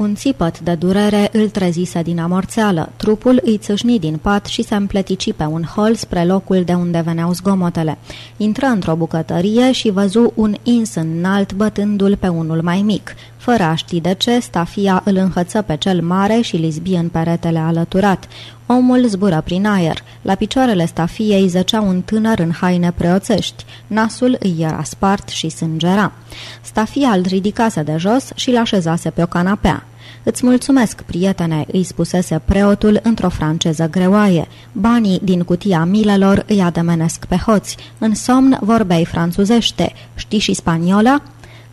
Un țipăt de durere îl trezise din amorțeală. Trupul îi țâșni din pat și se împletici pe un hol spre locul de unde veneau zgomotele. Intră într-o bucătărie și văzu un ins înalt bătându-l pe unul mai mic. Fără a ști de ce, stafia îl înhăță pe cel mare și lizbi în peretele alăturat. Omul zbură prin aer. La picioarele stafiei zăcea un tânăr în haine preoțești. Nasul îi era spart și sângera. Stafia îl ridicase de jos și l-așezase pe o canapea. Îți mulțumesc, prietene," îi spusese preotul într-o franceză greoaie. Banii din cutia milelor îi ademenesc pe hoți. În somn vorbeai franțuzește. Știi și spaniola?"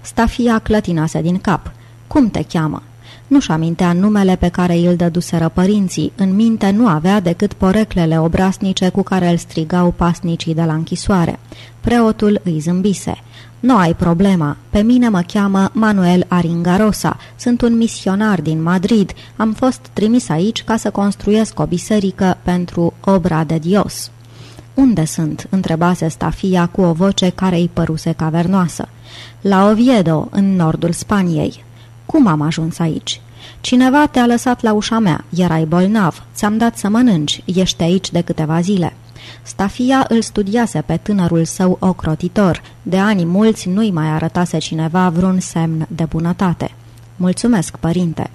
Stafia clătinase din cap. Cum te cheamă?" Nu-și amintea numele pe care îl dăduseră părinții. În minte nu avea decât poreclele obrasnice cu care îl strigau pasnicii de la închisoare. Preotul îi zâmbise. Nu ai problema. Pe mine mă cheamă Manuel Aringarosa. Sunt un misionar din Madrid. Am fost trimis aici ca să construiesc o biserică pentru obra de Dios." Unde sunt?" întrebase Stafia cu o voce care îi păruse cavernoasă. La Oviedo, în nordul Spaniei." Cum am ajuns aici?" Cineva te-a lăsat la ușa mea, erai bolnav, ți-am dat să mănânci, ești aici de câteva zile." Stafia îl studiase pe tânărul său ocrotitor. De ani mulți nu-i mai arătase cineva vreun semn de bunătate. Mulțumesc, părinte."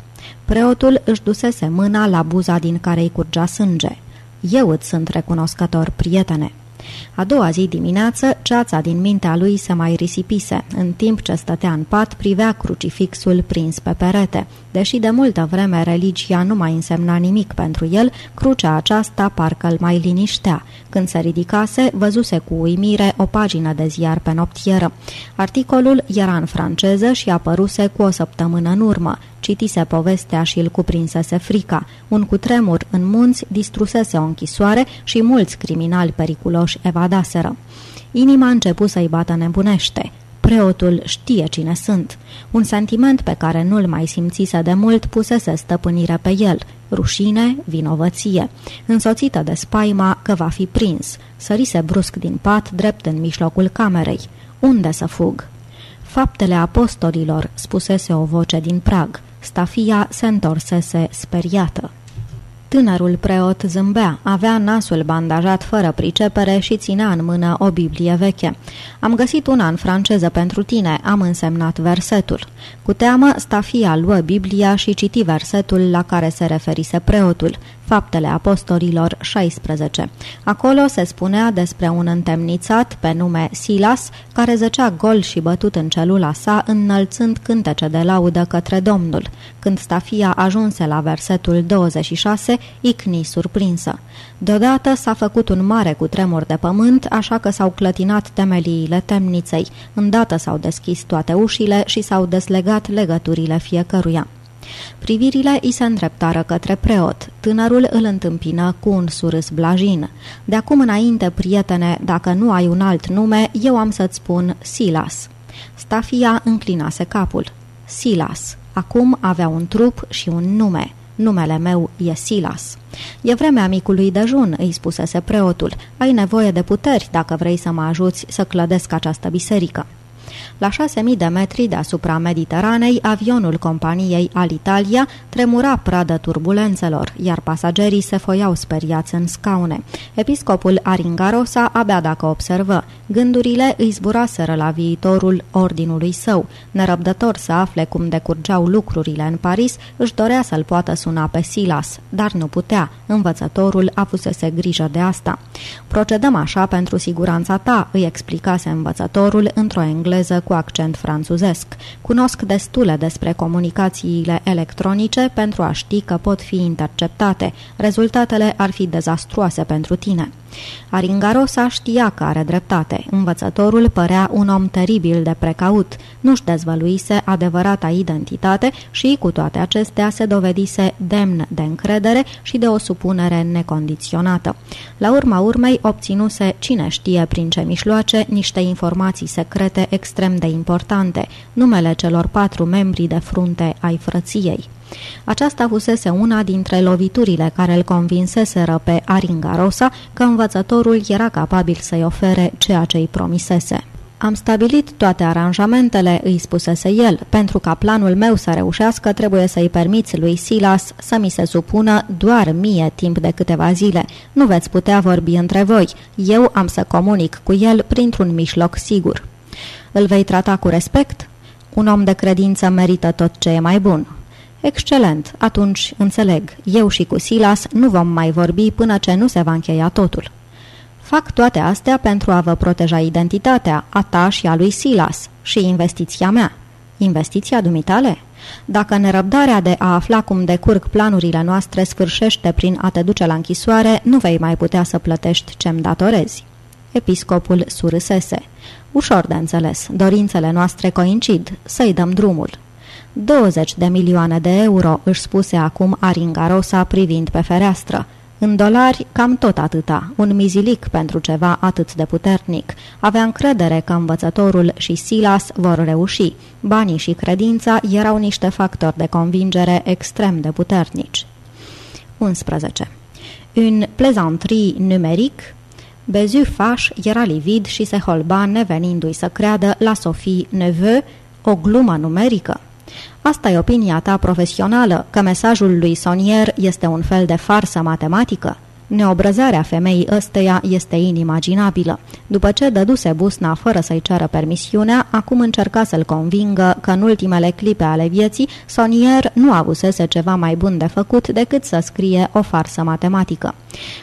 Preotul își dusese mâna la buza din care îi curgea sânge. Eu îți sunt recunoscător, prietene." A doua zi dimineață, ceața din mintea lui se mai risipise. În timp ce stătea în pat, privea crucifixul prins pe perete. Deși de multă vreme religia nu mai însemna nimic pentru el, crucea aceasta parcă îl mai liniștea. Când se ridicase, văzuse cu uimire o pagină de ziar pe noptieră. Articolul era în franceză și apăruse cu o săptămână în urmă. Citise povestea și îl cuprinsese frica. Un cutremur în munți distrusese o închisoare și mulți criminali periculoși evadaseră. Inima a început să-i bată nebunește. Preotul știe cine sunt. Un sentiment pe care nu-l mai simțise de mult pusese stăpânire pe el. Rușine, vinovăție. Însoțită de spaima că va fi prins. Sărise brusc din pat, drept în mijlocul camerei. Unde să fug? Faptele apostolilor, spusese o voce din prag. Stafia se întorsese speriată. Tânărul preot zâmbea, avea nasul bandajat fără pricepere și ținea în mână o Biblie veche. Am găsit una în franceză pentru tine, am însemnat versetul. Cu teamă, Stafia luă Biblia și citi versetul la care se referise preotul. Faptele Apostolilor 16. Acolo se spunea despre un întemnițat pe nume Silas, care zăcea gol și bătut în celula sa, înălțând cântece de laudă către Domnul. Când Stafia ajunse la versetul 26, icni surprinsă. Deodată s-a făcut un mare cutremur de pământ, așa că s-au clătinat temeliile temniței. Îndată s-au deschis toate ușile și s-au deslegat legăturile fiecăruia. Privirile îi se îndreptară către preot. Tânărul îl întâmpină cu un surâs blajin. De acum înainte, prietene, dacă nu ai un alt nume, eu am să-ți spun Silas. Stafia înclinase capul. Silas. Acum avea un trup și un nume. Numele meu e Silas. E vremea micului dejun, îi spusese preotul. Ai nevoie de puteri dacă vrei să mă ajuți să clădesc această biserică. La 6.000 de metri deasupra Mediteranei, avionul companiei Alitalia tremura pradă turbulențelor, iar pasagerii se foiau speriați în scaune. Episcopul Aringarosa abia dacă observă. Gândurile îi zburaseră la viitorul ordinului său. Nerăbdător să afle cum decurgeau lucrurile în Paris, își dorea să-l poată suna pe Silas, dar nu putea. Învățătorul avusese grijă de asta. Procedăm așa pentru siguranța ta, îi explicase învățătorul într-o engleză cu accent franțuzesc. Cunosc destule despre comunicațiile electronice pentru a ști că pot fi interceptate. Rezultatele ar fi dezastruoase pentru tine. Aringarosa știa că are dreptate. Învățătorul părea un om teribil de precaut. Nu-și dezvăluise adevărata identitate și, cu toate acestea, se dovedise demn de încredere și de o supunere necondiționată. La urma urmei, obținuse, cine știe prin ce mișloace, niște informații secrete extrem de importante, numele celor patru membri de frunte ai frăției. Aceasta fusese una dintre loviturile care îl convinseseră pe Aringarosa că învățătorul era capabil să-i ofere ceea ce îi promisese. Am stabilit toate aranjamentele, îi spusese el. Pentru ca planul meu să reușească, trebuie să-i permiți lui Silas să mi se supună doar mie timp de câteva zile. Nu veți putea vorbi între voi. Eu am să comunic cu el printr-un mijloc sigur. Îl vei trata cu respect? Un om de credință merită tot ce e mai bun. Excelent, atunci înțeleg. Eu și cu Silas nu vom mai vorbi până ce nu se va încheia totul. Fac toate astea pentru a vă proteja identitatea, a ta și a lui Silas, și investiția mea. Investiția dumitale? Dacă nerăbdarea de a afla cum decurg planurile noastre sfârșește prin a te duce la închisoare, nu vei mai putea să plătești ce-mi datorezi. Episcopul surâsese. Ușor de înțeles, dorințele noastre coincid, să-i dăm drumul. 20 de milioane de euro, își spuse acum Aringarosa privind pe fereastră. În dolari, cam tot atâta, un mizilic pentru ceva atât de puternic. Avea încredere că învățătorul și Silas vor reuși. Banii și credința erau niște factori de convingere extrem de puternici. 11. Un plezantrie numeric Bezu Faș era livid și se holba nevenindu-i să creadă la Sophie Neveu o glumă numerică. Asta e opinia ta profesională, că mesajul lui Sonier este un fel de farsă matematică? Neobrăzarea femeii ăsteia este inimaginabilă. După ce dăduse busna fără să-i ceară permisiunea, acum încerca să-l convingă că în ultimele clipe ale vieții, Sonier nu avusese ceva mai bun de făcut decât să scrie o farsă matematică.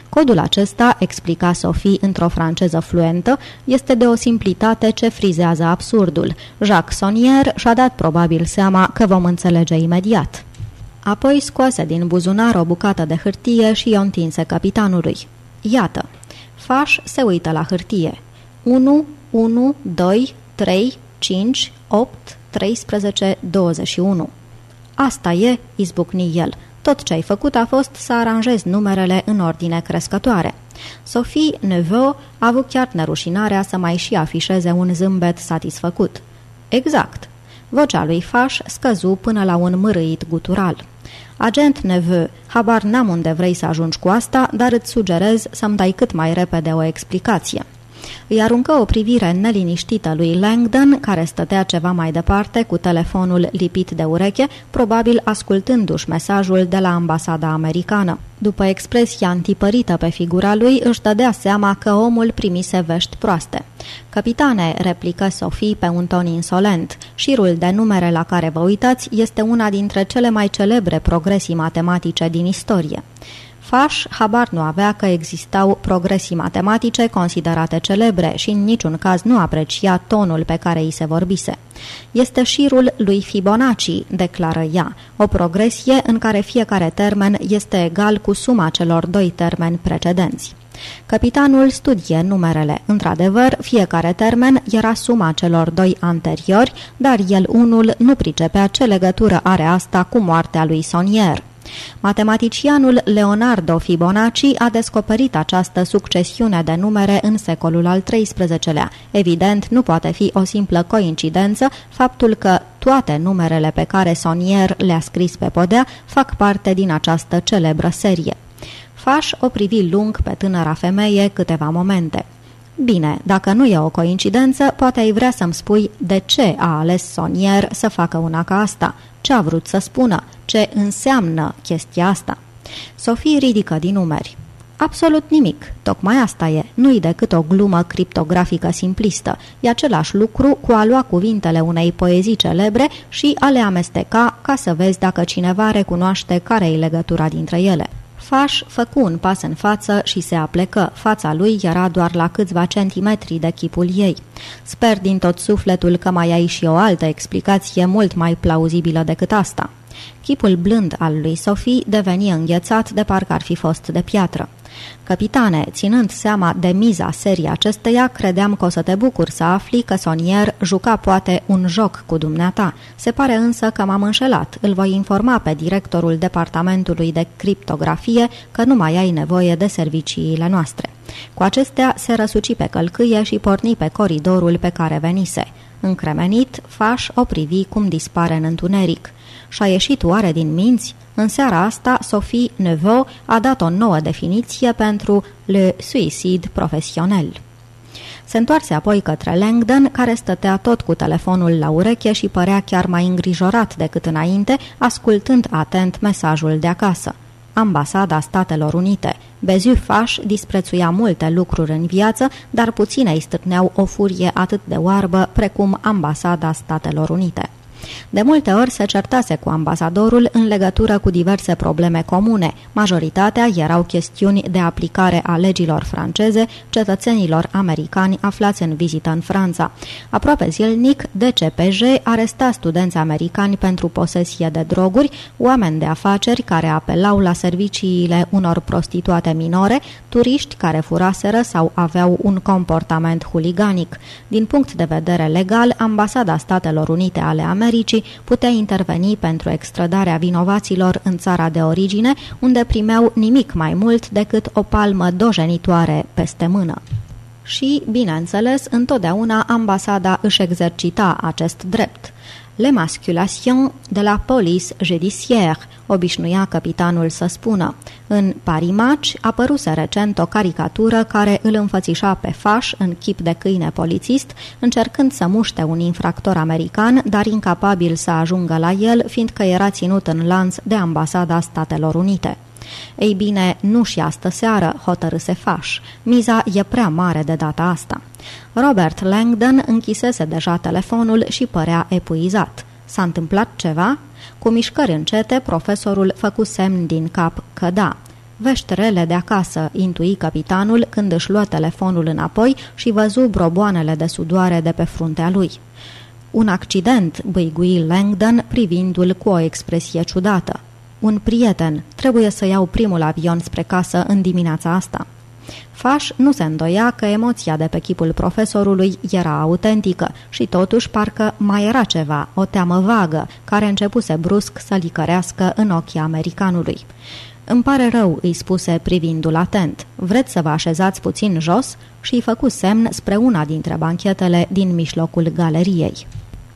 Codul acesta, explica Sophie într-o franceză fluentă, este de o simplitate ce frizează absurdul. Jacques Sonier și-a dat probabil seama că vom înțelege imediat. Apoi scoase din buzunar o bucată de hârtie și o întinse capitanului. Iată. Faș se uită la hârtie. 1, 1, 2, 3, 5, 8, 13, 21. Asta e, izbucni el. Tot ce ai făcut a fost să aranjezi numerele în ordine crescătoare. Sophie Neveu a avut chiar nerușinarea să mai și afișeze un zâmbet satisfăcut. Exact. Vocea lui Faș scăzu până la un mărâit gutural. Agent Neveu, habar n-am unde vrei să ajungi cu asta, dar îți sugerez să-mi dai cât mai repede o explicație. Îi aruncă o privire neliniștită lui Langdon, care stătea ceva mai departe cu telefonul lipit de ureche, probabil ascultându-și mesajul de la ambasada americană. După expresia antipărită pe figura lui, își dădea seama că omul primise vești proaste. Capitane, replică Sophie pe un ton insolent, șirul de numere la care vă uitați este una dintre cele mai celebre progresii matematice din istorie. Faș habar nu avea că existau progresii matematice considerate celebre și în niciun caz nu aprecia tonul pe care îi se vorbise. Este șirul lui Fibonacci, declară ea, o progresie în care fiecare termen este egal cu suma celor doi termeni precedenți. Capitanul studie numerele. Într-adevăr, fiecare termen era suma celor doi anteriori, dar el unul nu pricepea ce legătură are asta cu moartea lui Sonier. Matematicianul Leonardo Fibonacci a descoperit această succesiune de numere în secolul al XIII-lea. Evident, nu poate fi o simplă coincidență faptul că toate numerele pe care Sonier le-a scris pe podea fac parte din această celebră serie. Faș o privi lung pe tânăra femeie câteva momente. Bine, dacă nu e o coincidență, poate ai vrea să-mi spui de ce a ales Sonier să facă una ca asta. Ce a vrut să spună? Ce înseamnă chestia asta? Sofie ridică din numeri. Absolut nimic. Tocmai asta e. Nu-i decât o glumă criptografică simplistă. E același lucru cu a lua cuvintele unei poezii celebre și a le amesteca ca să vezi dacă cineva recunoaște care e legătura dintre ele. Faș făcu un pas în față și se aplecă. Fața lui era doar la câțiva centimetri de chipul ei. Sper din tot sufletul că mai ai și o altă explicație mult mai plauzibilă decât asta. Chipul blând al lui Sophie deveni înghețat de parcă ar fi fost de piatră. Capitane, ținând seama de miza serii acesteia, credeam că o să te bucur să afli că Sonier juca poate un joc cu dumneata. Se pare însă că m-am înșelat. Îl voi informa pe directorul departamentului de criptografie că nu mai ai nevoie de serviciile noastre. Cu acestea se răsuci pe călcâie și porni pe coridorul pe care venise. Încremenit, Faș o privi cum dispare în întuneric. Și-a ieșit oare din minți? În seara asta, Sophie Neveu a dat o nouă definiție pentru le suicid profesional. Se întoarse apoi către Langdon, care stătea tot cu telefonul la ureche și părea chiar mai îngrijorat decât înainte, ascultând atent mesajul de acasă. Ambasada Statelor Unite. Bezu Faș disprețuia multe lucruri în viață, dar puține îi stârneau o furie atât de oarbă precum Ambasada Statelor Unite. De multe ori se certase cu ambasadorul în legătură cu diverse probleme comune. Majoritatea erau chestiuni de aplicare a legilor franceze cetățenilor americani aflați în vizită în Franța. Aproape zilnic, DCPJ aresta studenți americani pentru posesie de droguri, oameni de afaceri care apelau la serviciile unor prostituate minore, turiști care furaseră sau aveau un comportament huliganic. Din punct de vedere legal, Ambasada Statelor Unite ale Americii Americii putea interveni pentru extradarea vinovaților în țara de origine, unde primeau nimic mai mult decât o palmă dojenitoare peste mână. Și, bineînțeles, întotdeauna ambasada își exercita acest drept. L'emasculation de la police judiciaire, obișnuia capitanul să spună. În Parimaci apăruse recent o caricatură care îl înfățișa pe faș în chip de câine polițist, încercând să muște un infractor american, dar incapabil să ajungă la el, fiindcă era ținut în lanț de ambasada Statelor Unite. Ei bine, nu și astă seară, hotărâse faș. Miza e prea mare de data asta. Robert Langdon închisese deja telefonul și părea epuizat. S-a întâmplat ceva? Cu mișcări încete, profesorul făcu semn din cap că da. Vești rele de acasă, intui capitanul când își luă telefonul înapoi și văzu broboanele de sudoare de pe fruntea lui. Un accident, băigui Langdon privindu-l cu o expresie ciudată. Un prieten, trebuie să iau primul avion spre casă în dimineața asta. Faș nu se îndoia că emoția de pe chipul profesorului era autentică și totuși parcă mai era ceva, o teamă vagă, care începuse brusc să licărească în ochii americanului. Îmi pare rău," îi spuse privindu-l atent. Vreți să vă așezați puțin jos?" și îi făcu semn spre una dintre banchetele din mijlocul galeriei.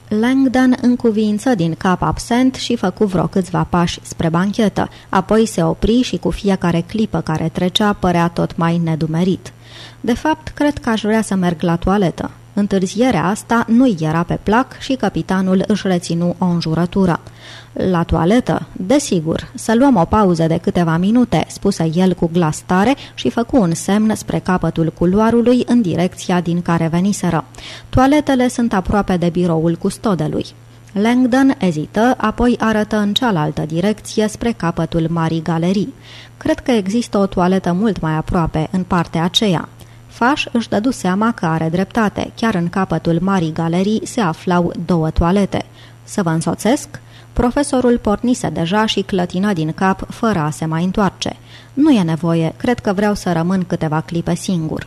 Langdon încuvință din cap absent și făcu vreo câțiva pași spre banchetă, apoi se opri și cu fiecare clipă care trecea părea tot mai nedumerit. De fapt, cred că aș vrea să merg la toaletă. Întârzierea asta nu-i era pe plac și capitanul își reținu o înjurătură. La toaletă? Desigur, să luăm o pauză de câteva minute, spuse el cu glas tare și făcu un semn spre capătul culoarului în direcția din care veniseră. Toaletele sunt aproape de biroul custodelui. Langdon ezită, apoi arătă în cealaltă direcție spre capătul marii galerii. Cred că există o toaletă mult mai aproape, în partea aceea. Faș își dădu seama că are dreptate. Chiar în capătul marii galerii se aflau două toalete. Să vă însoțesc?" Profesorul pornise deja și clătină din cap fără a se mai întoarce. Nu e nevoie, cred că vreau să rămân câteva clipe singur.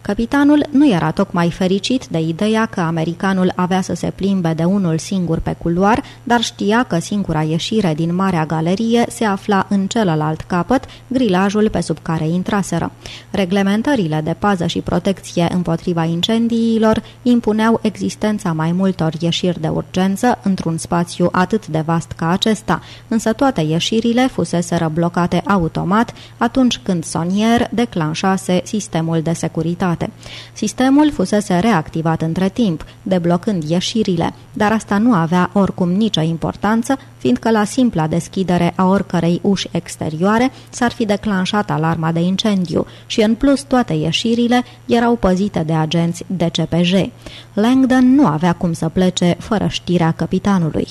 Capitanul nu era tocmai fericit de ideea că americanul avea să se plimbe de unul singur pe culoar, dar știa că singura ieșire din marea galerie se afla în celălalt capăt, grilajul pe sub care intraseră. Reglementările de pază și protecție împotriva incendiilor impuneau existența mai multor ieșiri de urgență într-un spațiu atât de vast ca acesta, însă toate ieșirile fuseseră blocate automat atunci când Sonier declanșase sistemul de securitate securitate. Sistemul fusese reactivat între timp, deblocând ieșirile, dar asta nu avea oricum nicio importanță, fiindcă la simpla deschidere a oricărei uși exterioare s-ar fi declanșat alarma de incendiu și în plus toate ieșirile erau păzite de agenți DCPJ. Langdon nu avea cum să plece fără știrea capitanului.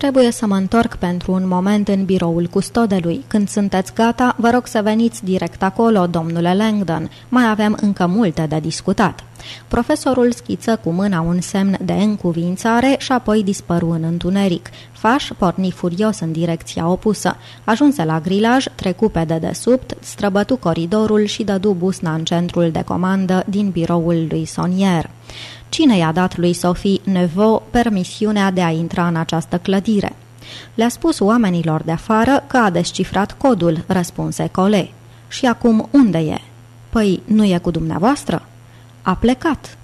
Trebuie să mă întorc pentru un moment în biroul custodelui. Când sunteți gata, vă rog să veniți direct acolo, domnule Langdon. Mai avem încă multe de discutat. Profesorul schiță cu mâna un semn de încuvințare și apoi dispăru în întuneric. Faș porni furios în direcția opusă. Ajunse la grilaj, trecu pe dedesubt, străbătu coridorul și dădu busna în centrul de comandă din biroul lui Sonier. Cine i-a dat lui Sophie Neveu permisiunea de a intra în această clădire? Le-a spus oamenilor de afară că a descifrat codul, răspunse Cole. Și acum unde e? Păi nu e cu dumneavoastră? A plecat.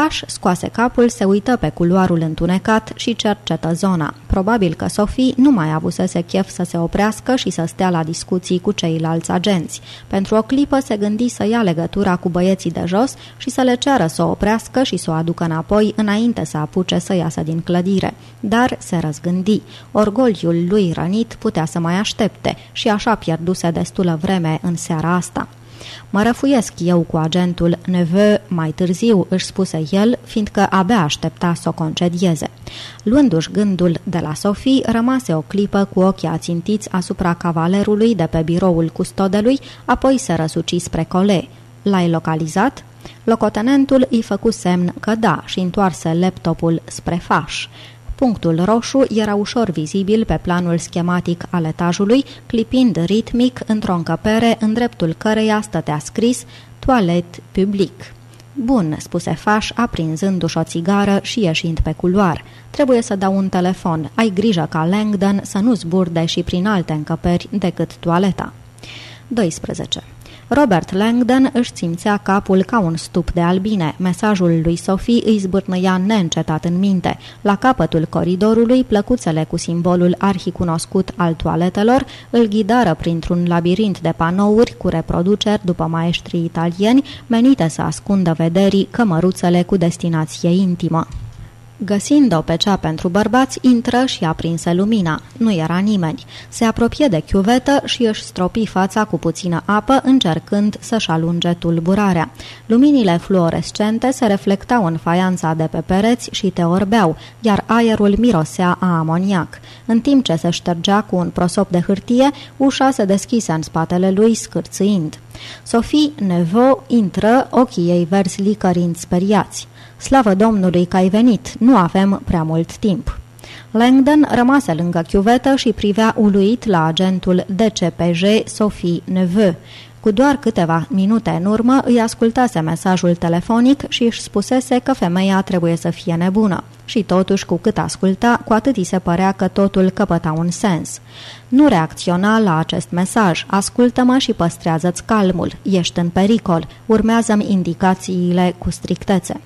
Faș scoase capul, se uită pe culoarul întunecat și cercetă zona. Probabil că Sophie nu mai avusese chef să se oprească și să stea la discuții cu ceilalți agenți. Pentru o clipă se gândi să ia legătura cu băieții de jos și să le ceară să o oprească și să o aducă înapoi înainte să apuce să iasă din clădire. Dar se răzgândi. Orgoliul lui rănit putea să mai aștepte și așa pierduse destulă vreme în seara asta. Mă răfuiesc eu cu agentul Neveu mai târziu, își spuse el, fiindcă abia aștepta să o concedieze. Luându-și gândul de la Sofie, rămase o clipă cu ochii ațintiți asupra cavalerului de pe biroul custodelui, apoi se răsuci spre cole. L-ai localizat? Locotenentul îi făcu semn că da și întoarse laptopul spre faș. Punctul roșu era ușor vizibil pe planul schematic al etajului, clipind ritmic într-o încăpere în dreptul căreia stătea scris Toalet public. Bun, spuse Faș, aprinzându-și o țigară și ieșind pe culoar. Trebuie să dau un telefon. Ai grijă ca Langdon să nu zburde și prin alte încăperi decât toaleta. 12. Robert Langdon își simțea capul ca un stup de albine. Mesajul lui Sophie îi zbârnăia neîncetat în minte. La capătul coridorului, plăcuțele cu simbolul arhicunoscut al toaletelor îl ghidară printr-un labirint de panouri cu reproduceri după maestrii italieni menite să ascundă vederii cămăruțele cu destinație intimă. Găsind-o pe cea pentru bărbați, intră și aprinse lumina. Nu era nimeni. Se apropie de chiuvetă și își stropi fața cu puțină apă, încercând să-și alunge tulburarea. Luminile fluorescente se reflectau în faianța de pe pereți și te orbeau, iar aerul mirosea a amoniac. În timp ce se ștergea cu un prosop de hârtie, ușa se deschise în spatele lui, scârțâind. Sophie Nevo intră, ochii ei verzi licărind speriați. Slavă Domnului că ai venit, nu avem prea mult timp. Langdon rămase lângă chiuvetă și privea uluit la agentul DCPJ Sophie Neveu. Cu doar câteva minute în urmă îi ascultase mesajul telefonic și își spusese că femeia trebuie să fie nebună. Și totuși, cu cât asculta, cu atât îi se părea că totul căpăta un sens. Nu reacționa la acest mesaj. Ascultă-mă și păstrează-ți calmul. Ești în pericol. Urmează-mi indicațiile cu strictețe.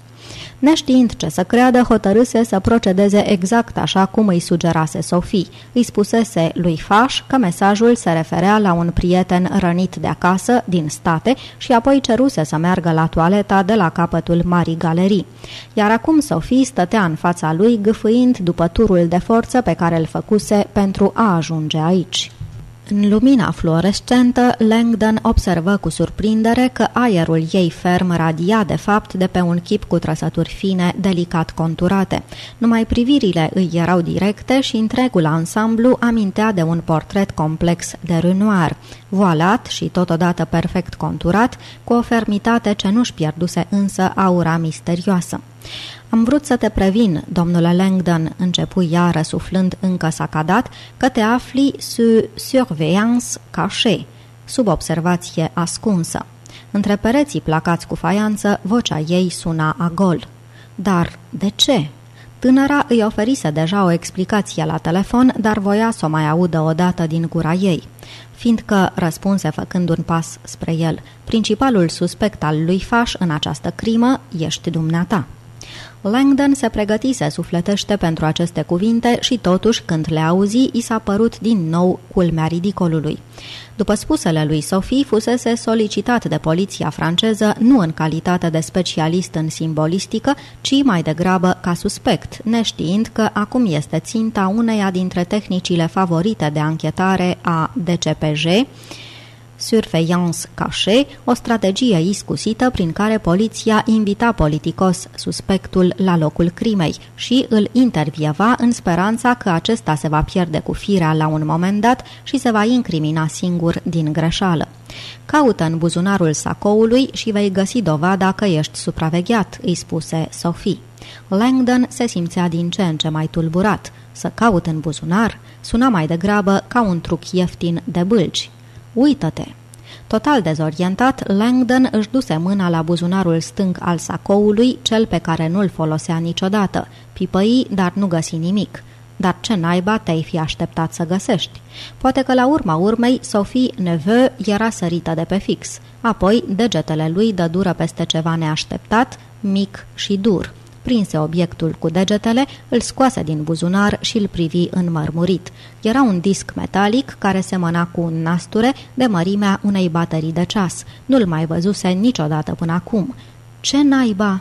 Neștiind ce să creadă, hotărâse să procedeze exact așa cum îi sugerase Sofie. Îi spusese lui Faș că mesajul se referea la un prieten rănit de acasă, din state, și apoi ceruse să meargă la toaleta de la capătul Marii Galerii. Iar acum Sofie stătea în fața lui, gâfâind după turul de forță pe care îl făcuse pentru a ajunge aici. În lumina fluorescentă, Langdon observă cu surprindere că aerul ei ferm radia de fapt de pe un chip cu trăsături fine, delicat conturate. Numai privirile îi erau directe și întregul ansamblu amintea de un portret complex de Renoir, voalat și totodată perfect conturat, cu o fermitate ce nu-și pierduse însă aura misterioasă. Am vrut să te previn, domnule Langdon, începu ea răsuflând încă sacadat, că te afli sub surveillance caché, sub observație ascunsă. Între pereții placați cu faianță, vocea ei suna a gol. Dar de ce? Tânăra îi oferise deja o explicație la telefon, dar voia să o mai audă odată din gura ei. Fiindcă, răspunse făcând un pas spre el, principalul suspect al lui Faș în această crimă ești dumneata. Langdon se pregătise sufletește pentru aceste cuvinte și totuși, când le auzi, i s-a părut din nou culmea ridicolului. După spusele lui Sophie, fusese solicitat de poliția franceză nu în calitate de specialist în simbolistică, ci mai degrabă ca suspect, neștiind că acum este ținta uneia dintre tehnicile favorite de anchetare a DCPJ, surveillance caché, o strategie iscusită prin care poliția invita politicos suspectul la locul crimei și îl intervieva în speranța că acesta se va pierde cu firea la un moment dat și se va incrimina singur din greșeală. Caută în buzunarul sacoului și vei găsi dovada că ești supravegheat, îi spuse Sophie. Langdon se simțea din ce în ce mai tulburat. Să caut în buzunar suna mai degrabă ca un truc ieftin de bâlci. Uită-te! Total dezorientat, Langdon își duse mâna la buzunarul stâng al sacoului, cel pe care nu-l folosea niciodată. Pipăi, dar nu găsi nimic. dar ce naiba te-ai fi așteptat să găsești? Poate că la urma urmei Sophie Neveu era sărită de pe fix. Apoi degetele lui dă dură peste ceva neașteptat, mic și dur prinse obiectul cu degetele, îl scoase din buzunar și îl privi înmărmurit. Era un disc metalic care semăna cu un nasture de mărimea unei baterii de ceas. Nu-l mai văzuse niciodată până acum. Ce naiba?"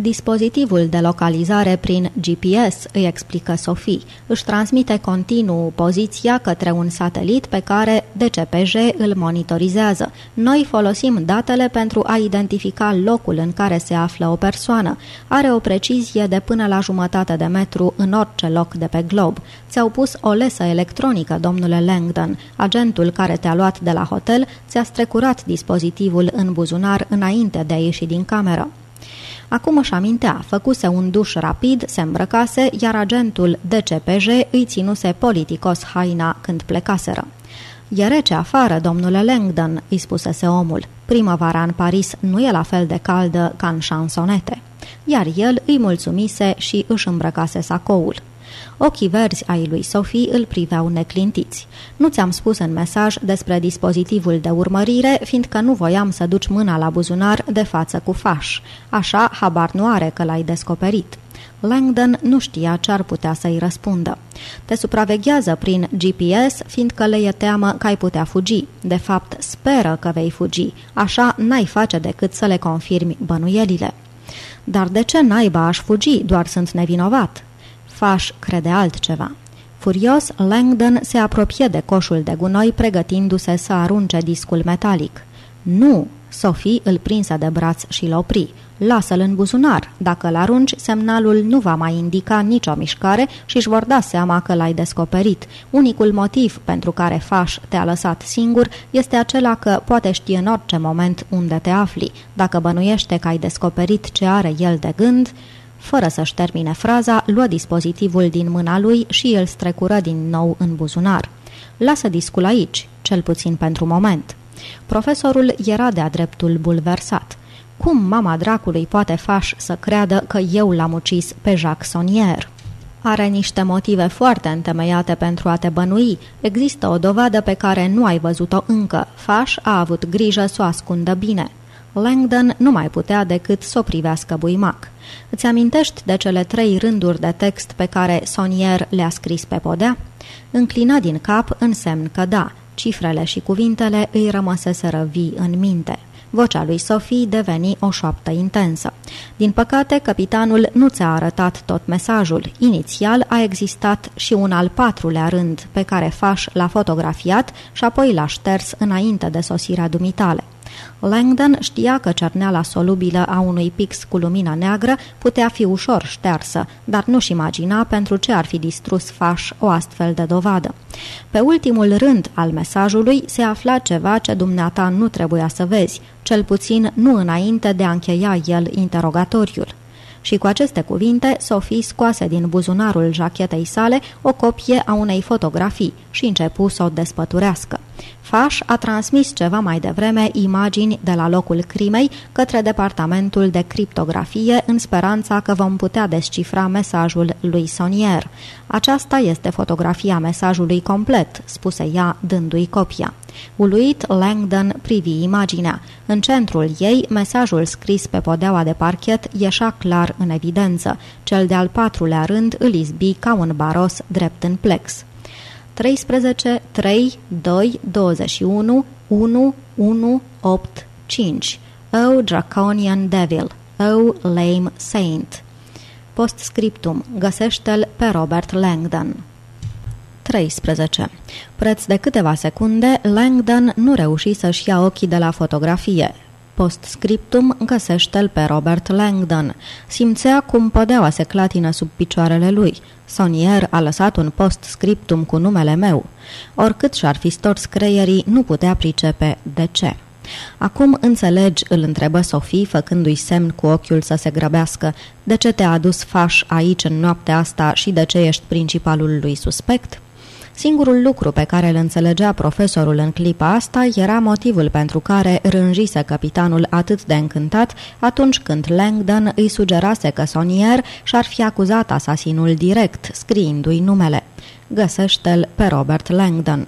Dispozitivul de localizare prin GPS, îi explică Sophie, își transmite continuu poziția către un satelit pe care DCPJ îl monitorizează. Noi folosim datele pentru a identifica locul în care se află o persoană. Are o precizie de până la jumătate de metru în orice loc de pe glob. Ți-au pus o lesă electronică, domnule Langdon. Agentul care te-a luat de la hotel ți-a strecurat dispozitivul în buzunar înainte de a ieși din cameră. Acum își amintea, făcuse un duș rapid, se îmbrăcase, iar agentul DCPJ îi ținuse politicos haina când plecaseră. E rece afară, domnule Langdon," îi spusese omul. Primăvara în Paris nu e la fel de caldă ca în șansonete." Iar el îi mulțumise și își îmbrăcase sacoul. Ochii verzi ai lui Sophie îl priveau neclintiți. Nu ți-am spus în mesaj despre dispozitivul de urmărire, fiindcă nu voiam să duci mâna la buzunar de față cu faș. Așa, habar nu are că l-ai descoperit. Langdon nu știa ce ar putea să-i răspundă. Te supraveghează prin GPS, fiindcă le e teamă că ai putea fugi. De fapt, speră că vei fugi. Așa n-ai face decât să le confirmi bănuielile. Dar de ce naiba aș fugi? Doar sunt nevinovat. Faș crede altceva. Furios, Langdon se apropie de coșul de gunoi, pregătindu-se să arunce discul metalic. Nu! Sophie îl prinse de braț și l opri. Lasă-l în buzunar. Dacă-l arunci, semnalul nu va mai indica nicio mișcare și își vor da seama că l-ai descoperit. Unicul motiv pentru care Faș te-a lăsat singur este acela că poate ști în orice moment unde te afli. Dacă bănuiește că ai descoperit ce are el de gând, fără să-și termine fraza, luă dispozitivul din mâna lui și îl strecură din nou în buzunar. Lasă discul aici, cel puțin pentru moment. Profesorul era de-a dreptul bulversat. Cum mama dracului poate faș să creadă că eu l-am ucis pe Jacques Sonnier? Are niște motive foarte întemeiate pentru a te bănui. Există o dovadă pe care nu ai văzut-o încă. Faș a avut grijă să o ascundă bine. Langdon nu mai putea decât să o privească buimac. Îți amintești de cele trei rânduri de text pe care Sonier le-a scris pe podea? Înclina din cap în semn că da, cifrele și cuvintele îi rămăseseră vii în minte. Vocea lui Sophie deveni o șoaptă intensă. Din păcate, capitanul nu ți-a arătat tot mesajul. Inițial a existat și un al patrulea rând pe care Faș l-a fotografiat și apoi l-a șters înainte de sosirea dumitale. Langdon știa că cerneala solubilă a unui pix cu lumină neagră putea fi ușor ștersă, dar nu-și imagina pentru ce ar fi distrus faș o astfel de dovadă. Pe ultimul rând al mesajului se afla ceva ce dumneata nu trebuia să vezi, cel puțin nu înainte de a încheia el interogatoriul și cu aceste cuvinte Sophie scoase din buzunarul jachetei sale o copie a unei fotografii și începu să o despăturească. Faș a transmis ceva mai devreme imagini de la locul crimei către departamentul de criptografie în speranța că vom putea descifra mesajul lui Sonier. Aceasta este fotografia mesajului complet, spuse ea dându-i copia. Uluit, Langdon privi imaginea. În centrul ei, mesajul scris pe podeaua de parchet ieșea clar în evidență. Cel de-al patrulea rând îl izbi ca un baros drept în plex. 13, 3, 2, 21, 1, 1, 8, 5. O Draconian Devil, O Lame Saint. Postscriptum. Găsește-l pe Robert Langdon. 13. Preț de câteva secunde, Langdon nu reuși să-și ia ochii de la fotografie. Postscriptum găsește-l pe Robert Langdon. Simțea cum pădeaua se clatină sub picioarele lui. Sonier a lăsat un postscriptum cu numele meu. Oricât și-ar fi stors creierii, nu putea pricepe de ce. Acum înțelegi, îl întrebă Sofie, făcându-i semn cu ochiul să se grăbească. De ce te-a adus faș aici în noaptea asta și de ce ești principalul lui suspect? Singurul lucru pe care îl înțelegea profesorul în clipa asta era motivul pentru care rânjise capitanul atât de încântat atunci când Langdon îi sugerase că Sonier și-ar fi acuzat asasinul direct, scriindu-i numele. Găsește-l pe Robert Langdon.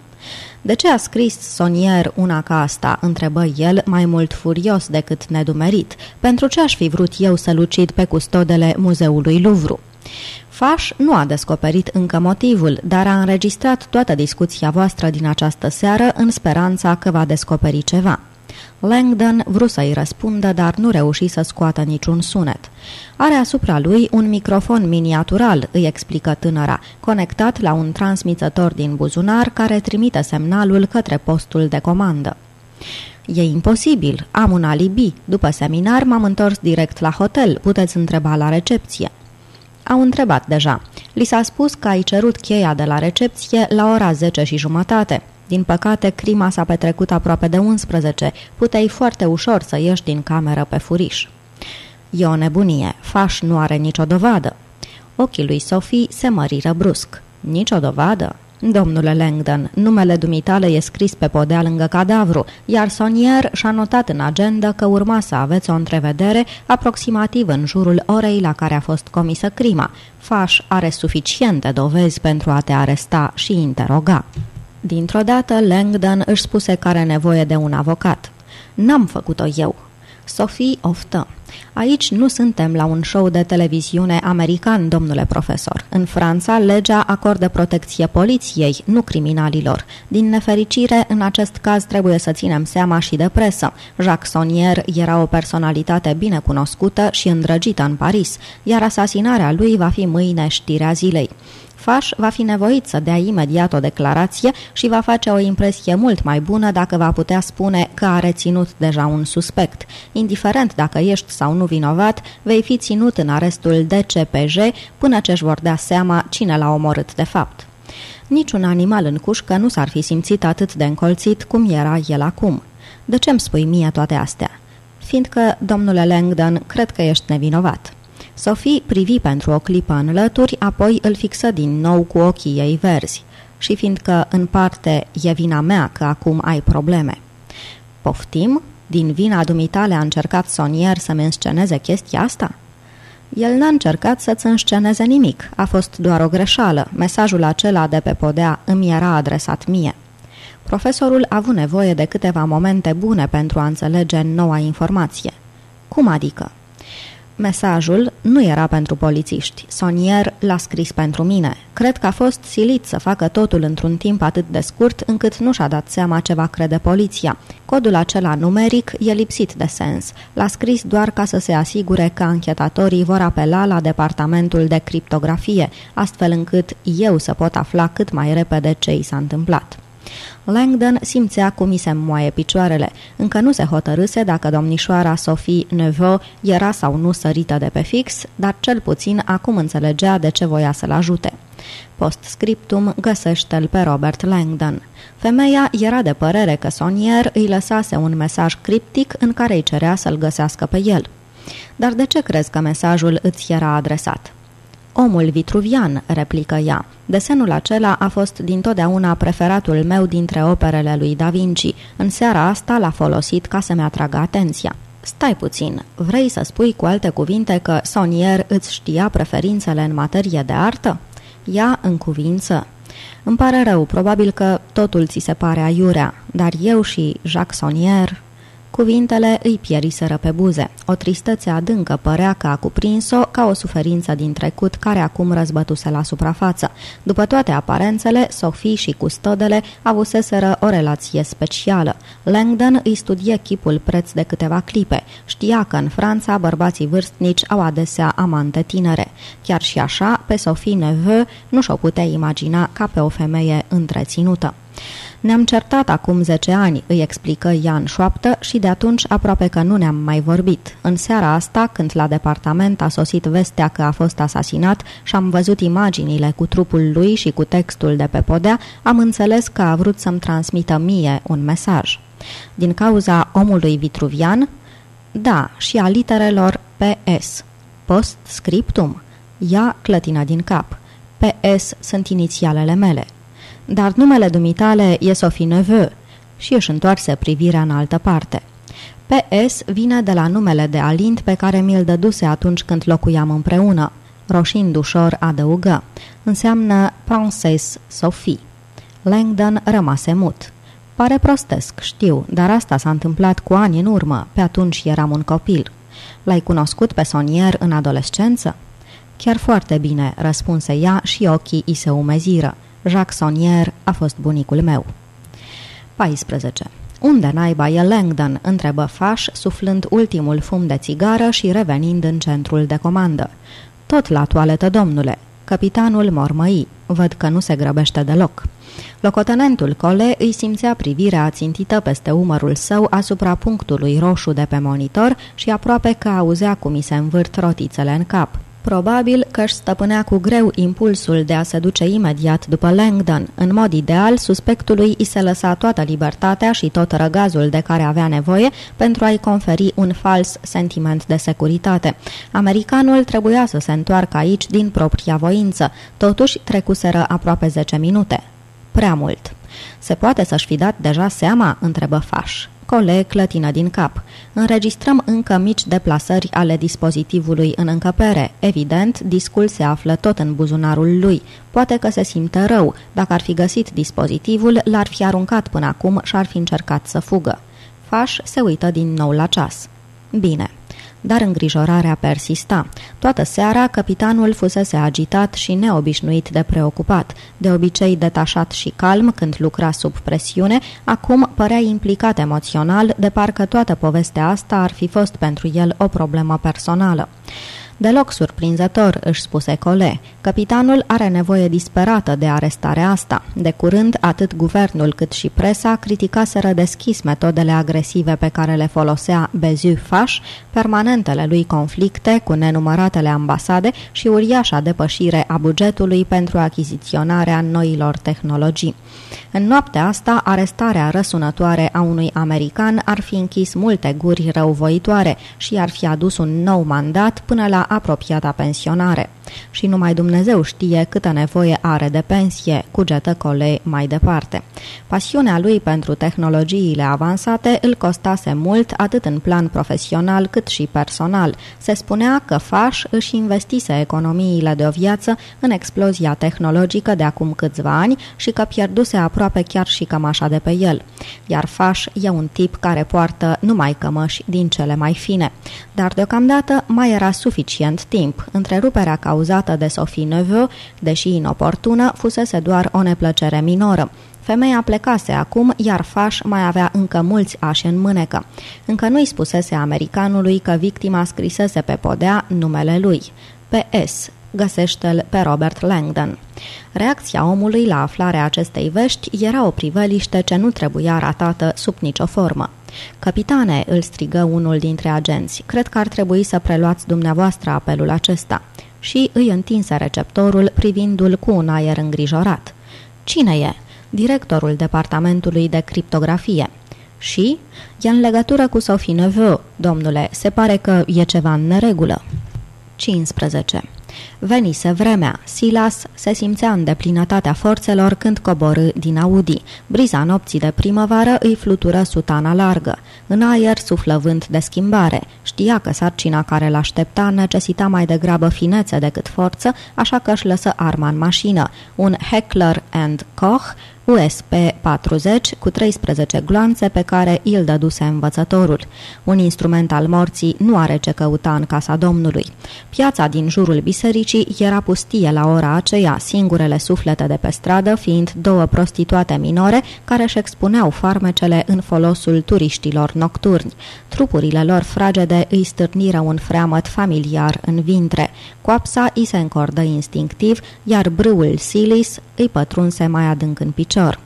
De ce a scris Sonier una ca asta?" întrebă el, mai mult furios decât nedumerit. Pentru ce aș fi vrut eu să lucid pe custodele muzeului Louvre?" Faș nu a descoperit încă motivul, dar a înregistrat toată discuția voastră din această seară în speranța că va descoperi ceva. Langdon vrut să-i răspundă, dar nu reuși să scoată niciun sunet. Are asupra lui un microfon miniatural, îi explică tânăra, conectat la un transmițător din buzunar care trimite semnalul către postul de comandă. E imposibil, am un alibi. După seminar m-am întors direct la hotel, puteți întreba la recepție. Au întrebat deja. Li s-a spus că ai cerut cheia de la recepție la ora 10 și jumătate. Din păcate, crima s-a petrecut aproape de 11. Puteai foarte ușor să ieși din cameră pe furiș. E o nebunie. Faș nu are nicio dovadă. Ochii lui Sophie se măriră brusc. Nicio dovadă? Domnule Langdon, numele dumitale e scris pe podea lângă cadavru, iar Sonier și-a notat în agenda că urma să aveți o întrevedere aproximativ în jurul orei la care a fost comisă crima. Faș are suficiente dovezi pentru a te aresta și interoga. Dintr-o dată, Langdon își spuse că are nevoie de un avocat. N-am făcut-o eu. Sophie oftă. Aici nu suntem la un show de televiziune american, domnule profesor. În Franța, legea acordă protecție poliției, nu criminalilor. Din nefericire, în acest caz trebuie să ținem seama și de presă. Jacques Sonnier era o personalitate bine cunoscută și îndrăgită în Paris, iar asasinarea lui va fi mâine știrea zilei. Faș va fi nevoit să dea imediat o declarație și va face o impresie mult mai bună dacă va putea spune că a reținut deja un suspect. Indiferent dacă ești sau nu vinovat, vei fi ținut în arestul DCPJ până ce își vor da seama cine l-a omorât de fapt. Niciun animal în cușcă nu s-ar fi simțit atât de încolțit cum era el acum. De ce îmi spui mie toate astea? Fiindcă, domnule Langdon, cred că ești nevinovat. Sophie privi pentru o clipă în lături, apoi îl fixă din nou cu ochii ei verzi. Și fiindcă, în parte, e vina mea că acum ai probleme. Poftim? Din vina dumitale a încercat Sonier să-mi însceneze chestia asta? El n-a încercat să-ți însceneze nimic, a fost doar o greșeală. Mesajul acela de pe podea îmi era adresat mie. Profesorul a avut nevoie de câteva momente bune pentru a înțelege noua informație. Cum adică? Mesajul nu era pentru polițiști. Sonier l-a scris pentru mine. Cred că a fost silit să facă totul într-un timp atât de scurt încât nu și-a dat seama ce va crede poliția. Codul acela numeric e lipsit de sens. L-a scris doar ca să se asigure că anchetatorii vor apela la departamentul de criptografie, astfel încât eu să pot afla cât mai repede ce i s-a întâmplat. Langdon simțea cum i se moaie picioarele. Încă nu se hotărâse dacă domnișoara Sophie Neveu era sau nu sărită de pe fix, dar cel puțin acum înțelegea de ce voia să-l ajute. Post-scriptum găsește-l pe Robert Langdon. Femeia era de părere că Sonier îi lăsase un mesaj criptic în care îi cerea să-l găsească pe el. Dar de ce crezi că mesajul îți era adresat? Omul vitruvian, replică ea. Desenul acela a fost dintotdeauna preferatul meu dintre operele lui Da Vinci. În seara asta l-a folosit ca să-mi atragă atenția. Stai puțin, vrei să spui cu alte cuvinte că Sonier îți știa preferințele în materie de artă? Ea în cuvință. Îmi pare rău, probabil că totul ți se pare aiurea, dar eu și Jacques Sonier... Cuvintele îi pieriseră pe buze. O tristețe adâncă părea că a cuprins-o ca o suferință din trecut care acum răzbătuse la suprafață. După toate aparențele, Sophie și custodele avuseseră o relație specială. Langdon îi studie chipul preț de câteva clipe. Știa că în Franța bărbații vârstnici au adesea amante tinere. Chiar și așa, pe Sophie Neveu nu și-o putea imagina ca pe o femeie întreținută. Ne-am certat acum 10 ani, îi explică Ian șoaptă și de atunci aproape că nu ne-am mai vorbit. În seara asta, când la departament a sosit vestea că a fost asasinat și am văzut imaginile cu trupul lui și cu textul de pe podea, am înțeles că a vrut să-mi transmită mie un mesaj. Din cauza omului vitruvian? Da, și a literelor PS. Post scriptum. Ea clătina din cap. PS sunt inițialele mele. Dar numele dumitale e Sophie Neveu și își întoarse privirea în altă parte. PS vine de la numele de Alint pe care mi-l dăduse atunci când locuiam împreună. Roșind ușor adăugă. Înseamnă Princess Sophie. Langdon rămase mut. Pare prostesc, știu, dar asta s-a întâmplat cu ani în urmă. Pe atunci eram un copil. L-ai cunoscut pe Sonier în adolescență? Chiar foarte bine, răspunse ea și ochii îi se umeziră. Jacques Sonier a fost bunicul meu. 14. Unde naiba e Langdon?" întrebă Faș, suflând ultimul fum de țigară și revenind în centrul de comandă. Tot la toaletă, domnule. Capitanul mormăi. Văd că nu se grăbește deloc. Locotenentul Cole îi simțea privirea țintită peste umărul său asupra punctului roșu de pe monitor și aproape că auzea cum i se învârt rotițele în cap. Probabil că își stăpânea cu greu impulsul de a se duce imediat după Langdon. În mod ideal, suspectului îi se lăsa toată libertatea și tot răgazul de care avea nevoie pentru a-i conferi un fals sentiment de securitate. Americanul trebuia să se întoarcă aici din propria voință, totuși trecuseră aproape 10 minute. Prea mult. Se poate să-și fi dat deja seama? întrebă Faș. Cole clătină din cap. Înregistrăm încă mici deplasări ale dispozitivului în încăpere. Evident, discul se află tot în buzunarul lui. Poate că se simte rău. Dacă ar fi găsit dispozitivul, l-ar fi aruncat până acum și ar fi încercat să fugă. Faș se uită din nou la ceas. Bine, dar îngrijorarea persista. Toată seara, capitanul fusese agitat și neobișnuit de preocupat. De obicei detașat și calm când lucra sub presiune, acum părea implicat emoțional, de parcă toată povestea asta ar fi fost pentru el o problemă personală. Deloc surprinzător, își spuse Cole. Capitanul are nevoie disperată de arestarea asta. De curând, atât guvernul cât și presa criticaseră deschis metodele agresive pe care le folosea Bezu Faș, permanentele lui conflicte cu nenumăratele ambasade și uriașa depășire a bugetului pentru achiziționarea noilor tehnologii. În noaptea asta, arestarea răsunătoare a unui american ar fi închis multe guri răuvoitoare și ar fi adus un nou mandat până la apropiata pensionare. Și numai Dumnezeu știe câtă nevoie are de pensie, cugetă Colei mai departe. Pasiunea lui pentru tehnologiile avansate îl costase mult atât în plan profesional cât și personal. Se spunea că Faș își investise economiile de o viață în explozia tehnologică de acum câțiva ani și că pierduse aproape chiar și cămașa de pe el. Iar Faș e un tip care poartă numai cămăși din cele mai fine. Dar deocamdată mai era suficient timp. Întreruperea cauzată de Sophie Neveu, deși inoportună, fusese doar o neplăcere minoră. Femeia plecase acum, iar Faș mai avea încă mulți ași în mânecă. Încă nu-i spusese americanului că victima scrisese pe podea numele lui. P.S găsește-l pe Robert Langdon. Reacția omului la aflarea acestei vești era o priveliște ce nu trebuia ratată sub nicio formă. Capitane, îl strigă unul dintre agenți, cred că ar trebui să preluați dumneavoastră apelul acesta. Și îi întinse receptorul privindu-l cu un aer îngrijorat. Cine e? Directorul departamentului de criptografie. Și? E în legătură cu Sophie Neveu, domnule, se pare că e ceva în neregulă. 15. Venise vremea. Silas se simțea în deplinătatea forțelor când coborâ din Audi. Briza nopții de primăvară îi flutură sutana largă. În aer suflă vânt de schimbare. Știa că sarcina care l-aștepta necesita mai degrabă finețe decât forță, așa că își lăsă arma în mașină. Un Heckler and Koch USP 40 cu 13 gloanțe pe care îl dăduse învățătorul. Un instrument al morții nu are ce căuta în casa domnului. Piața din jurul bisericii era pustie la ora aceea, singurele suflete de pe stradă fiind două prostituate minore care își expuneau farmecele în folosul turiștilor nocturni. Trupurile lor fragede îi stârniră un freamăt familiar în vintre. Coapsa îi se încordă instinctiv, iar brâul Silis îi pătrunse mai adânc în picior.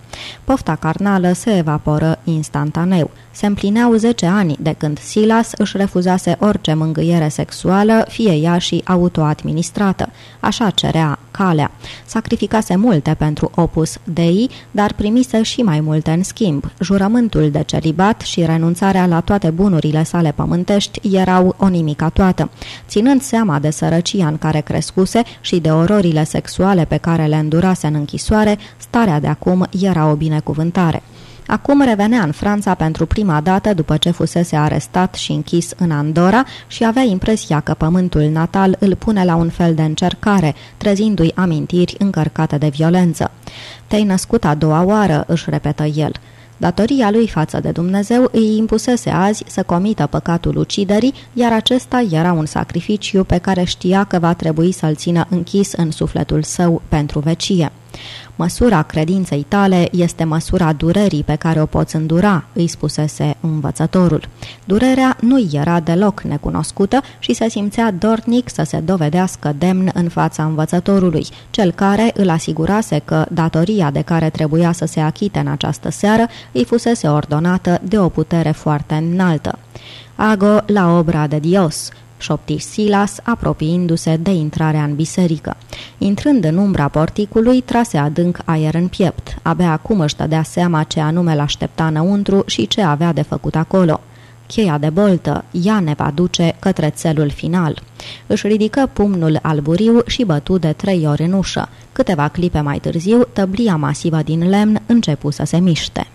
Pofta carnală se evaporă instantaneu. Se împlineau 10 ani de când Silas își refuzase orice mângâiere sexuală, fie ea și autoadministrată. Așa cerea calea. Sacrificase multe pentru opus dei, dar primise și mai multe în schimb. Jurământul de celibat și renunțarea la toate bunurile sale pământești erau o nimica toată. Ținând seama de sărăcia în care crescuse și de ororile sexuale pe care le îndurase în închisoare, starea de acum era o binecuvântare. Acum revenea în Franța pentru prima dată după ce fusese arestat și închis în Andorra și avea impresia că pământul natal îl pune la un fel de încercare, trezindu-i amintiri încărcate de violență. Te-ai născut a doua oară, își repetă el. Datoria lui față de Dumnezeu îi impusese azi să comită păcatul uciderii, iar acesta era un sacrificiu pe care știa că va trebui să-l țină închis în sufletul său pentru vecie. Măsura credinței tale este măsura durerii pe care o poți îndura, îi spusese învățătorul. Durerea nu era deloc necunoscută și se simțea dornic să se dovedească demn în fața învățătorului, cel care îl asigurase că datoria de care trebuia să se achite în această seară îi fusese ordonată de o putere foarte înaltă. Ago la obra de Dios, șopti Silas, apropiindu-se de intrarea în biserică. Intrând în umbra porticului, trase adânc aer în piept. Abia acum își dădea seama ce anume l-aștepta înăuntru și ce avea de făcut acolo. Cheia de boltă, ea ne va duce către țelul final. Își ridică pumnul alburiu și bătu de trei ori în ușă. Câteva clipe mai târziu, tăblia masivă din lemn începu să se miște.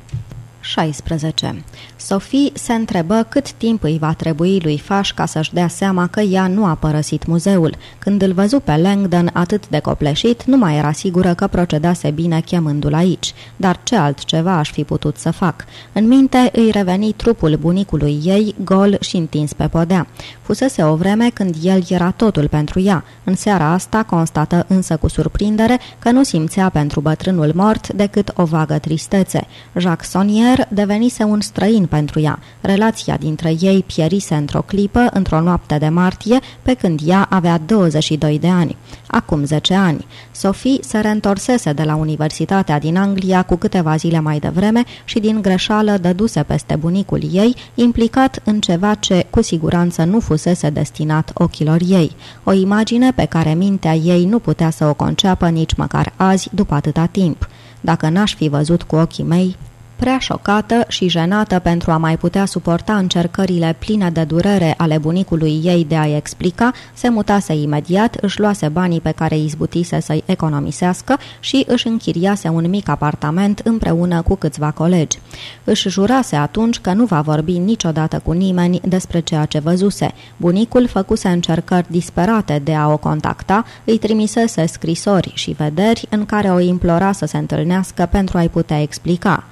16. Sophie se întrebă cât timp îi va trebui lui Faș ca să-și dea seama că ea nu a părăsit muzeul. Când îl văzu pe Langdon atât de copleșit, nu mai era sigură că procedase bine chemându-l aici. Dar ce altceva aș fi putut să fac? În minte îi reveni trupul bunicului ei, gol și întins pe podea. Fusese o vreme când el era totul pentru ea. În seara asta constată însă cu surprindere că nu simțea pentru bătrânul mort decât o vagă tristețe. Jacques Sonnier devenise un străin pentru ea. Relația dintre ei pierise într-o clipă, într-o noapte de martie, pe când ea avea 22 de ani. Acum 10 ani. Sophie se reîntorsese de la Universitatea din Anglia cu câteva zile mai devreme și din greșeală dăduse peste bunicul ei, implicat în ceva ce cu siguranță nu fusese destinat ochilor ei. O imagine pe care mintea ei nu putea să o conceapă nici măcar azi, după atâta timp. Dacă n-aș fi văzut cu ochii mei, Prea șocată și jenată pentru a mai putea suporta încercările pline de durere ale bunicului ei de a-i explica, se mutase imediat, își luase banii pe care izbutise să-i economisească și își închiriase un mic apartament împreună cu câțiva colegi. Își jurase atunci că nu va vorbi niciodată cu nimeni despre ceea ce văzuse. Bunicul făcuse încercări disperate de a o contacta, îi trimisese scrisori și vederi în care o implora să se întâlnească pentru a-i putea explica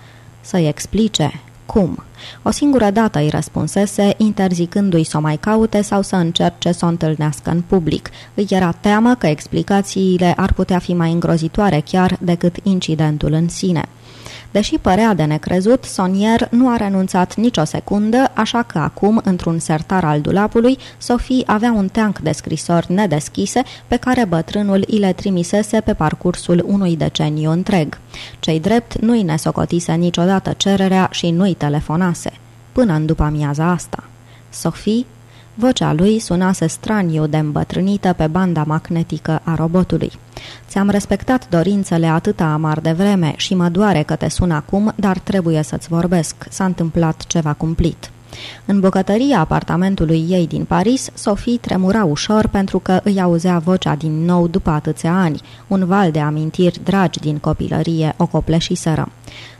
să-i explice cum. O singură dată îi răspunsese, interzicându-i să o mai caute sau să încerce să o întâlnească în public. Îi era teamă că explicațiile ar putea fi mai îngrozitoare chiar decât incidentul în sine. Deși părea de necrezut, Sonier nu a renunțat nicio secundă, așa că acum, într-un sertar al dulapului, Sophie avea un teanc de scrisori nedeschise pe care bătrânul îi le trimisese pe parcursul unui deceniu întreg. Cei drept nu-i nesocotise niciodată cererea și nu-i telefonase. Până în după amiaza asta. Sophie Vocea lui sunase straniu de îmbătrânită pe banda magnetică a robotului. Ți-am respectat dorințele atâta amar de vreme și mă doare că te sun acum, dar trebuie să-ți vorbesc. S-a întâmplat ceva cumplit. În bucătăria apartamentului ei din Paris, Sophie tremura ușor pentru că îi auzea vocea din nou după atâția ani. Un val de amintiri dragi din copilărie o copleșiseră.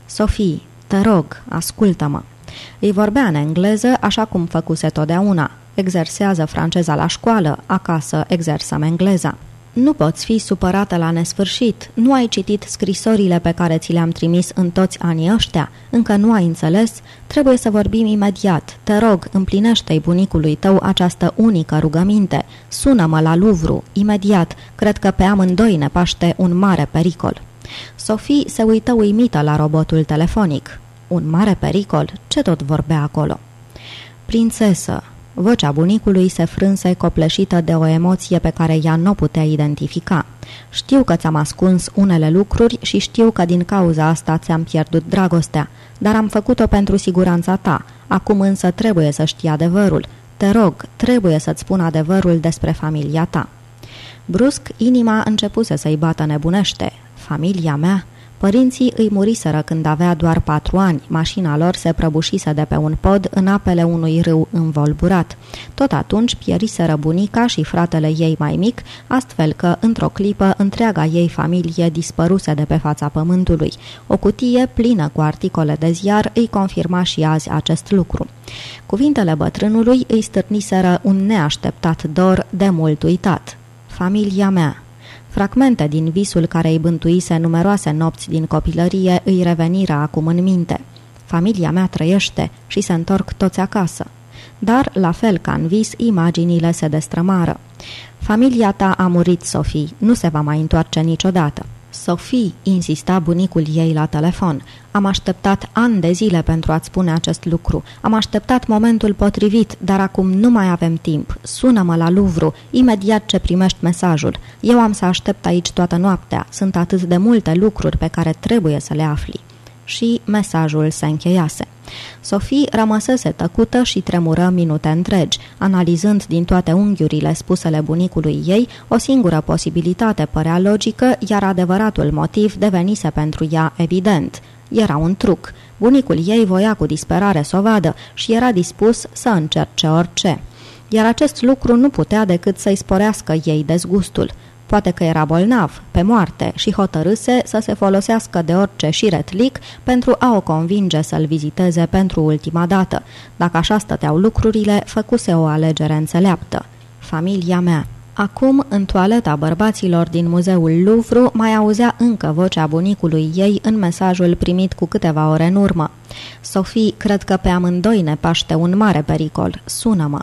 Sophie, te rog, ascultă-mă. Îi vorbea în engleză așa cum făcuse totdeauna exersează franceza la școală, acasă exersăm engleza. Nu poți fi supărată la nesfârșit. Nu ai citit scrisorile pe care ți le-am trimis în toți anii ăștia. Încă nu ai înțeles? Trebuie să vorbim imediat. Te rog, împlinește-i bunicului tău această unică rugăminte. Sună-mă la Luvru, imediat. Cred că pe amândoi ne paște un mare pericol. Sophie se uită uimită la robotul telefonic. Un mare pericol? Ce tot vorbea acolo? Prințesă, Vocea bunicului se frânse copleșită de o emoție pe care ea nu putea identifica. Știu că ți-am ascuns unele lucruri și știu că din cauza asta ți-am pierdut dragostea, dar am făcut-o pentru siguranța ta. Acum însă trebuie să știi adevărul. Te rog, trebuie să-ți spun adevărul despre familia ta. Brusc, inima începuse să-i bată nebunește. Familia mea? Părinții îi muriseră când avea doar patru ani. Mașina lor se prăbușise de pe un pod în apele unui râu învolburat. Tot atunci pieriseră bunica și fratele ei mai mic, astfel că, într-o clipă, întreaga ei familie dispăruse de pe fața pământului. O cutie plină cu articole de ziar îi confirma și azi acest lucru. Cuvintele bătrânului îi stârniseră un neașteptat dor de mult uitat. Familia mea, Fragmente din visul care îi bântuise numeroase nopți din copilărie îi reveniră acum în minte. Familia mea trăiește și se întorc toți acasă. Dar, la fel ca în vis, imaginile se destrămară. Familia ta a murit, Sofie, nu se va mai întoarce niciodată. Sophie, insista bunicul ei la telefon, am așteptat ani de zile pentru a-ți spune acest lucru. Am așteptat momentul potrivit, dar acum nu mai avem timp. Sună-mă la Louvre, imediat ce primești mesajul. Eu am să aștept aici toată noaptea. Sunt atât de multe lucruri pe care trebuie să le afli. Și mesajul se încheiase. Sofie rămăsese tăcută și tremură minute întregi, analizând din toate unghiurile spusele bunicului ei, o singură posibilitate părea logică, iar adevăratul motiv devenise pentru ea evident. Era un truc. Bunicul ei voia cu disperare să o vadă și era dispus să încerce orice. Iar acest lucru nu putea decât să-i sporească ei dezgustul. Poate că era bolnav, pe moarte, și hotărâse să se folosească de orice șiretlic pentru a o convinge să-l viziteze pentru ultima dată. Dacă așa stăteau lucrurile, făcuse o alegere înțeleaptă. Familia mea. Acum, în toaleta bărbaților din muzeul Louvre, mai auzea încă vocea bunicului ei în mesajul primit cu câteva ore în urmă. Sofie, cred că pe amândoi ne paște un mare pericol. Sună-mă.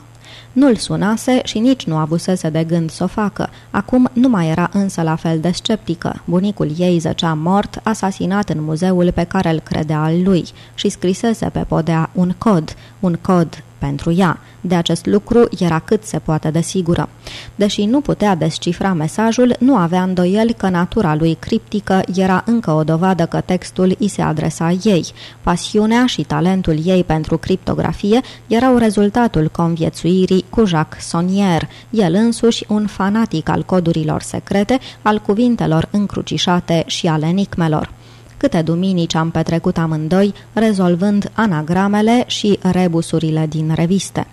Nu-l sunase și nici nu avusese de gând să o facă. Acum nu mai era însă la fel de sceptică. Bunicul ei zăcea mort, asasinat în muzeul pe care îl credea al lui și scrisese pe podea un cod, un cod pentru ea. De acest lucru era cât se poate de sigură. Deși nu putea descifra mesajul, nu avea îndoieli că natura lui criptică era încă o dovadă că textul îi se adresa ei. Pasiunea și talentul ei pentru criptografie erau rezultatul conviețuirii cu Jacques Sonnier, el însuși un fanatic al codurilor secrete, al cuvintelor încrucișate și al enigmelor. Câte duminici am petrecut amândoi rezolvând anagramele și rebusurile din reviste.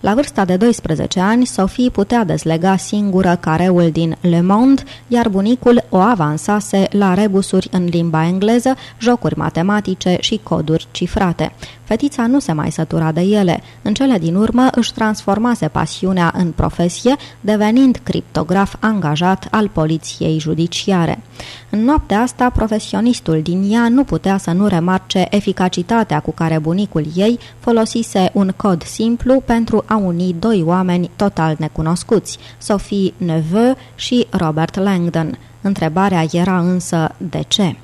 La vârsta de 12 ani, Sophie putea dezlega singură careul din Le Monde, iar bunicul o avansase la rebusuri în limba engleză, jocuri matematice și coduri cifrate. Fetița nu se mai sătura de ele. În cele din urmă își transformase pasiunea în profesie, devenind criptograf angajat al poliției judiciare. În noaptea asta, profesionistul din ea nu putea să nu remarce eficacitatea cu care bunicul ei folosise un cod simplu pentru a uni doi oameni total necunoscuți, Sophie Neveu și Robert Langdon. Întrebarea era însă de ce?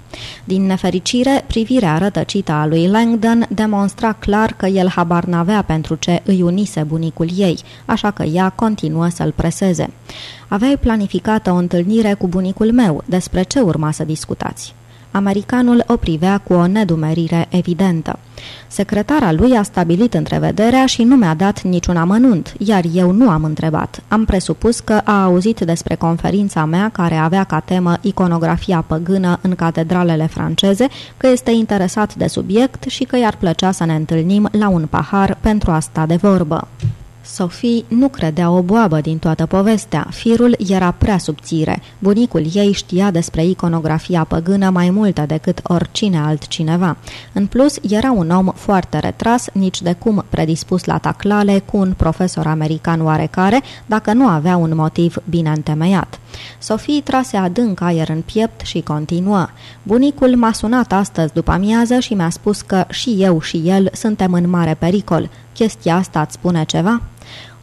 Din nefericire, privirea rătăcită a lui Langdon demonstra clar că el habar n-avea pentru ce îi unise bunicul ei, așa că ea continuă să-l preseze. Aveai planificată o întâlnire cu bunicul meu, despre ce urma să discutați? Americanul o privea cu o nedumerire evidentă. Secretara lui a stabilit întrevederea și nu mi-a dat niciun amănunt, iar eu nu am întrebat. Am presupus că a auzit despre conferința mea care avea ca temă iconografia păgână în catedralele franceze, că este interesat de subiect și că i-ar plăcea să ne întâlnim la un pahar pentru a sta de vorbă. Sophie nu credea o boabă din toată povestea. Firul era prea subțire. Bunicul ei știa despre iconografia păgână mai multă decât oricine altcineva. În plus, era un om foarte retras, nici de cum predispus la taclale cu un profesor american oarecare, dacă nu avea un motiv bine întemeiat. Sofie trase adânc aer în piept și continuă. Bunicul m-a sunat astăzi după amiază și mi-a spus că și eu și el suntem în mare pericol. Chestia asta îți spune ceva?"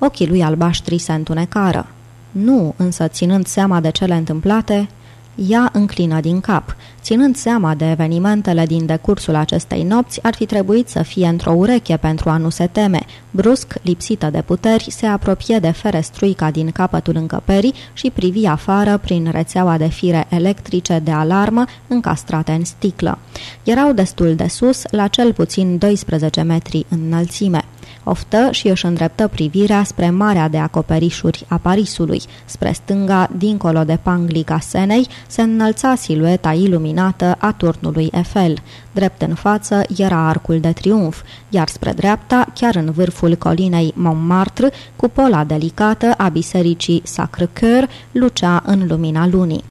Ochii lui albaștri se întunecară. Nu, însă ținând seama de cele întâmplate, Ea înclină din cap. Ținând seama de evenimentele din decursul acestei nopți, ar fi trebuit să fie într-o ureche pentru a nu se teme. Brusc, lipsită de puteri, se apropie de ferestruica din capătul încăperii și privi afară prin rețeaua de fire electrice de alarmă încastrate în sticlă. Erau destul de sus, la cel puțin 12 metri înălțime. Oftă și își îndreptă privirea spre marea de acoperișuri a Parisului. Spre stânga, dincolo de panglica Senei, se înălța silueta iluminată a turnului Eiffel. Drept în față era arcul de triumf, iar spre dreapta, chiar în vârful colinei Montmartre, cupola delicată a bisericii Sacre-Cœur lucea în lumina lunii.